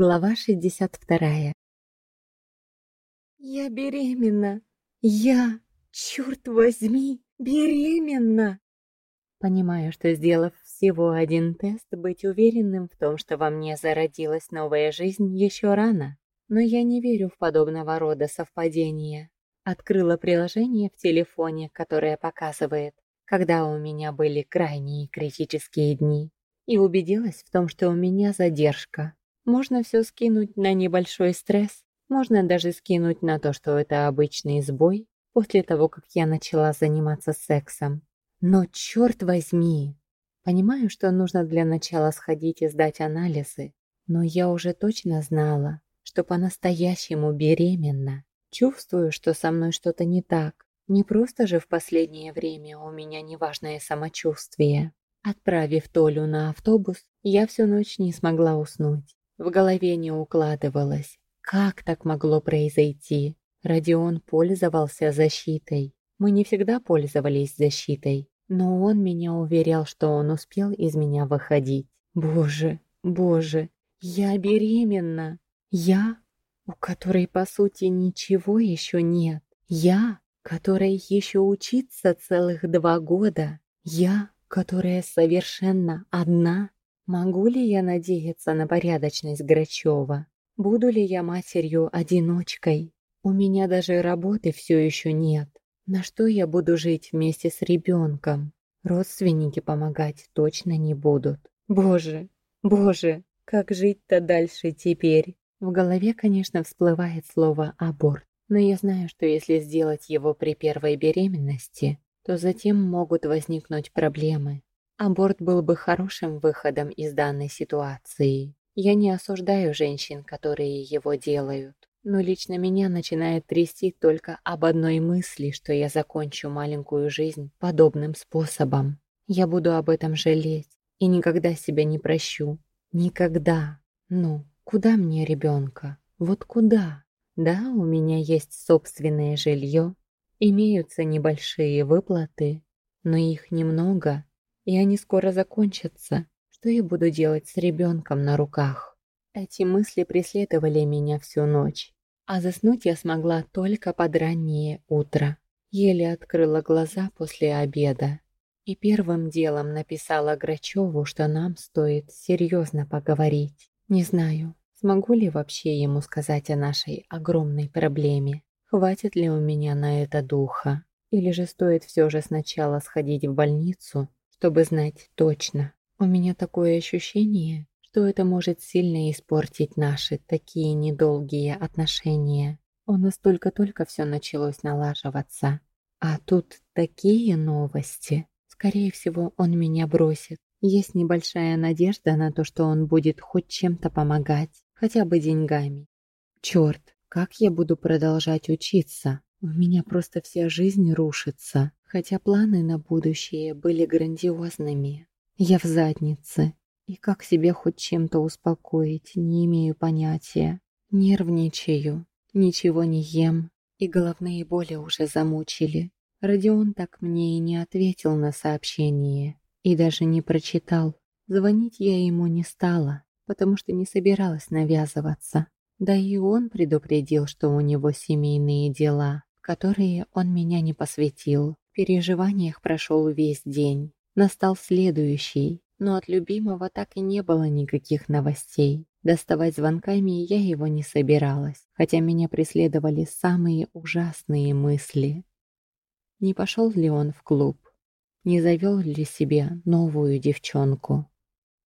Глава 62. Я беременна. Я, черт возьми, беременна. Понимаю, что сделав всего один тест, быть уверенным в том, что во мне зародилась новая жизнь, еще рано. Но я не верю в подобного рода совпадения. Открыла приложение в телефоне, которое показывает, когда у меня были крайние критические дни, и убедилась в том, что у меня задержка. Можно все скинуть на небольшой стресс, можно даже скинуть на то, что это обычный сбой после того, как я начала заниматься сексом. Но черт возьми! Понимаю, что нужно для начала сходить и сдать анализы, но я уже точно знала, что по-настоящему беременна. Чувствую, что со мной что-то не так. Не просто же в последнее время у меня неважное самочувствие. Отправив Толю на автобус, я всю ночь не смогла уснуть. В голове не укладывалось. Как так могло произойти? Родион пользовался защитой. Мы не всегда пользовались защитой, но он меня уверял, что он успел из меня выходить. Боже, боже, я беременна. Я, у которой по сути ничего еще нет. Я, которой еще учиться целых два года. Я, которая совершенно одна. Могу ли я надеяться на порядочность Грачева? Буду ли я матерью-одиночкой? У меня даже работы все еще нет. На что я буду жить вместе с ребенком? Родственники помогать точно не будут. Боже, боже, как жить-то дальше теперь? В голове, конечно, всплывает слово «аборт», но я знаю, что если сделать его при первой беременности, то затем могут возникнуть проблемы. Аборт был бы хорошим выходом из данной ситуации. Я не осуждаю женщин, которые его делают. Но лично меня начинает трясти только об одной мысли, что я закончу маленькую жизнь подобным способом. Я буду об этом жалеть и никогда себя не прощу. Никогда. Ну, куда мне ребенка? Вот куда? Да, у меня есть собственное жилье, имеются небольшие выплаты, но их немного, и они скоро закончатся. Что я буду делать с ребенком на руках? Эти мысли преследовали меня всю ночь, а заснуть я смогла только под раннее утро. Еле открыла глаза после обеда и первым делом написала Грачеву, что нам стоит серьезно поговорить. Не знаю, смогу ли вообще ему сказать о нашей огромной проблеме. Хватит ли у меня на это духа? Или же стоит все же сначала сходить в больницу чтобы знать точно. У меня такое ощущение, что это может сильно испортить наши такие недолгие отношения. У нас только-только все началось налаживаться. А тут такие новости. Скорее всего, он меня бросит. Есть небольшая надежда на то, что он будет хоть чем-то помогать, хотя бы деньгами. Черт, как я буду продолжать учиться? У меня просто вся жизнь рушится хотя планы на будущее были грандиозными. Я в заднице, и как себя хоть чем-то успокоить, не имею понятия. Нервничаю, ничего не ем, и головные боли уже замучили. Родион так мне и не ответил на сообщение, и даже не прочитал. Звонить я ему не стала, потому что не собиралась навязываться. Да и он предупредил, что у него семейные дела, которые он меня не посвятил переживаниях прошел весь день. Настал следующий, но от любимого так и не было никаких новостей. Доставать звонками я его не собиралась, хотя меня преследовали самые ужасные мысли. Не пошел ли он в клуб? Не завел ли себе новую девчонку?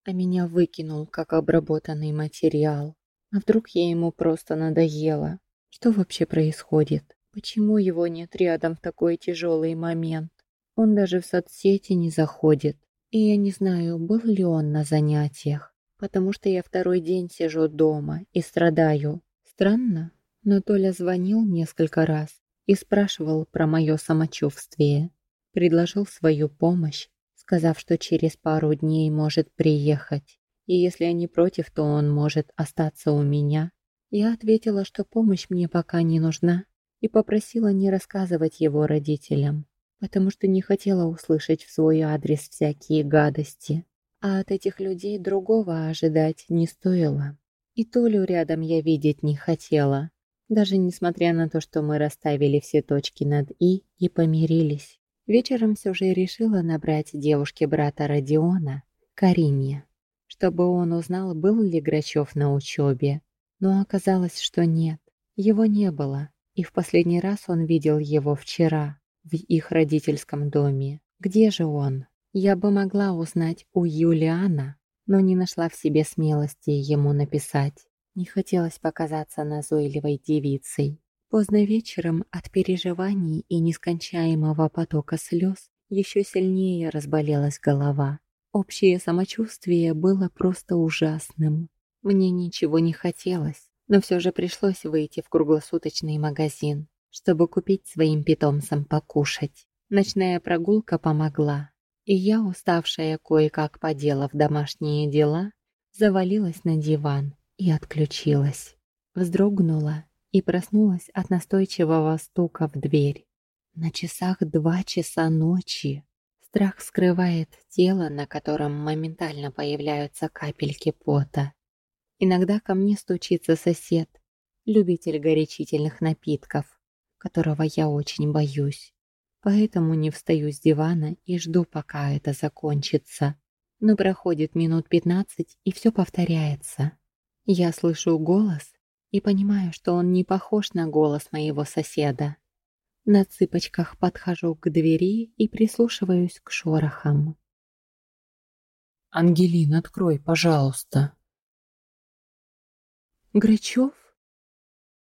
А меня выкинул, как обработанный материал. А вдруг я ему просто надоела? Что вообще происходит? Почему его нет рядом в такой тяжелый момент? Он даже в соцсети не заходит. И я не знаю, был ли он на занятиях, потому что я второй день сижу дома и страдаю. Странно, но Толя звонил несколько раз и спрашивал про мое самочувствие. Предложил свою помощь, сказав, что через пару дней может приехать. И если они против, то он может остаться у меня. Я ответила, что помощь мне пока не нужна, и попросила не рассказывать его родителям, потому что не хотела услышать в свой адрес всякие гадости. А от этих людей другого ожидать не стоило. И Толю рядом я видеть не хотела, даже несмотря на то, что мы расставили все точки над «и» и помирились. Вечером все же решила набрать девушке брата Родиона, Карине, чтобы он узнал, был ли Грачев на учебе. Но оказалось, что нет, его не было, и в последний раз он видел его вчера, в их родительском доме. Где же он? Я бы могла узнать у Юлиана, но не нашла в себе смелости ему написать. Не хотелось показаться назойливой девицей. Поздно вечером от переживаний и нескончаемого потока слез еще сильнее разболелась голова. Общее самочувствие было просто ужасным. Мне ничего не хотелось, но все же пришлось выйти в круглосуточный магазин, чтобы купить своим питомцам покушать. Ночная прогулка помогла, и я, уставшая кое-как поделав домашние дела, завалилась на диван и отключилась. Вздрогнула и проснулась от настойчивого стука в дверь. На часах два часа ночи. Страх скрывает тело, на котором моментально появляются капельки пота. Иногда ко мне стучится сосед, любитель горячительных напитков, которого я очень боюсь. Поэтому не встаю с дивана и жду, пока это закончится. Но проходит минут пятнадцать, и все повторяется. Я слышу голос и понимаю, что он не похож на голос моего соседа. На цыпочках подхожу к двери и прислушиваюсь к шорохам. «Ангелин, открой, пожалуйста!» «Грачев?»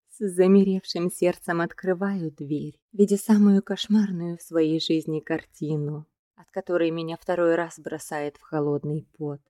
С замеревшим сердцем открываю дверь, видя самую кошмарную в своей жизни картину, от которой меня второй раз бросает в холодный пот.